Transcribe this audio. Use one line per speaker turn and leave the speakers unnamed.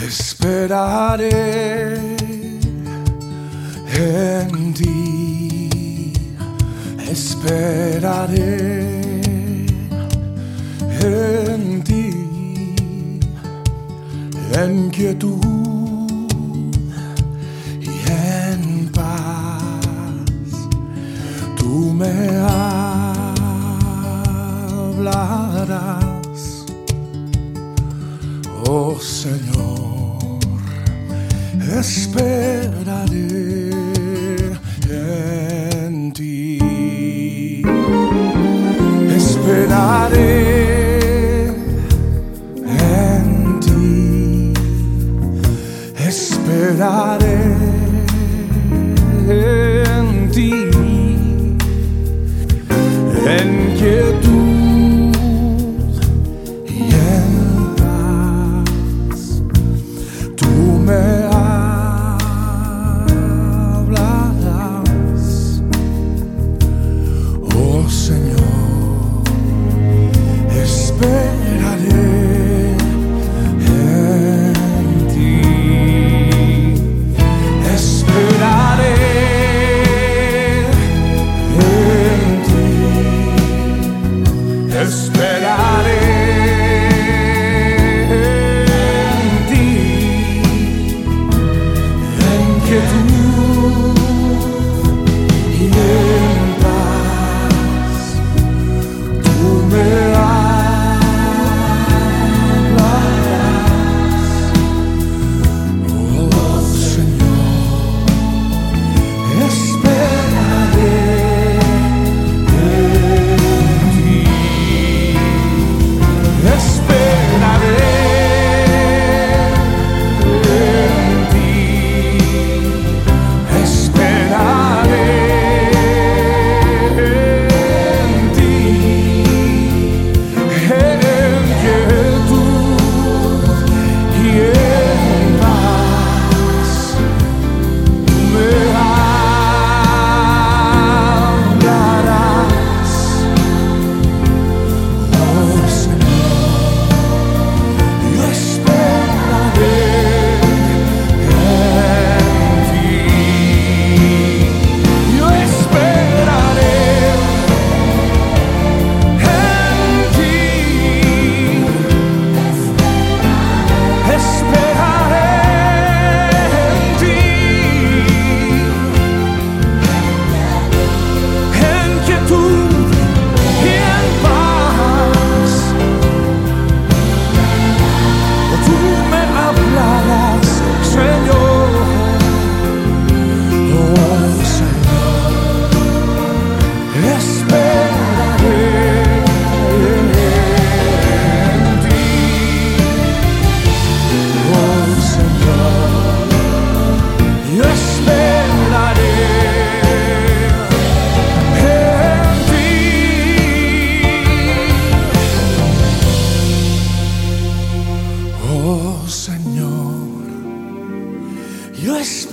Te esperaré en ti, esperaré en ti, en quietud y en paz. Tú me hablarás. Oh Señor, esperaré en ti. Esperaré en ti. Esperaré en ti. En quietud. Oh Señor, yo esperaré.